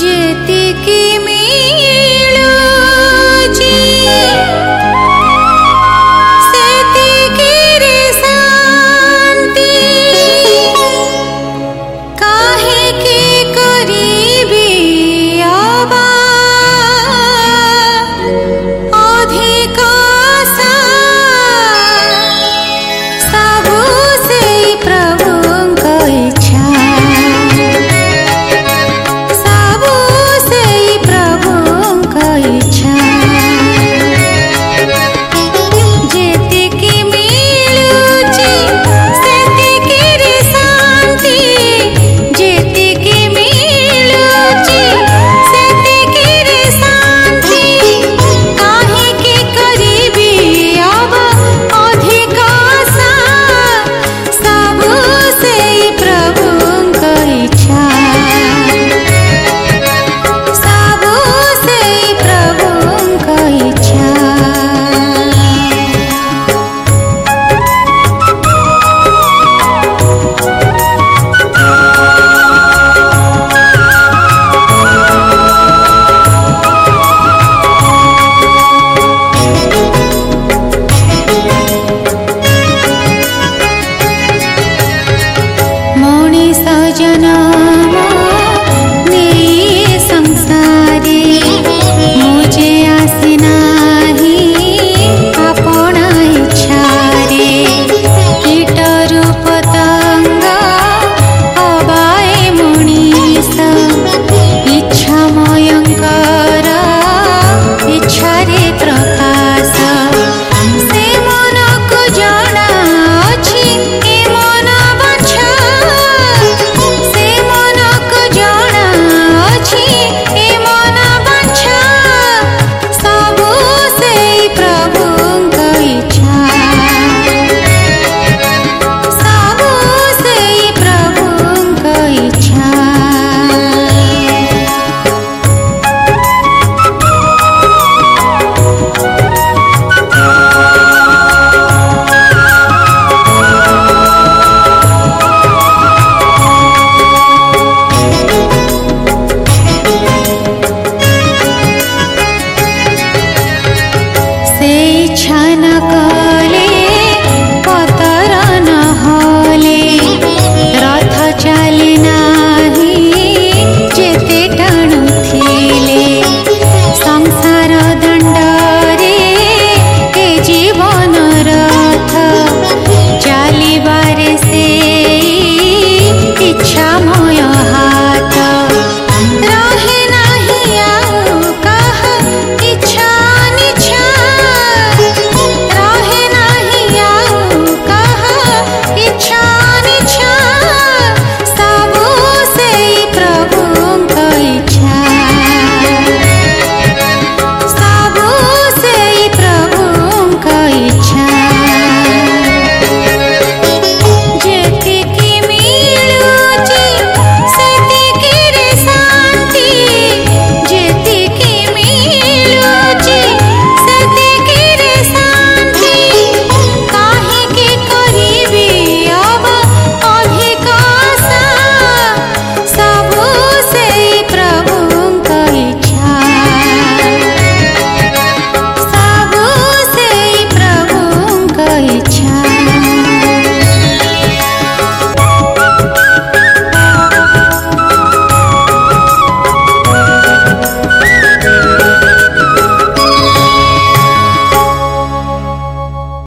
जेति की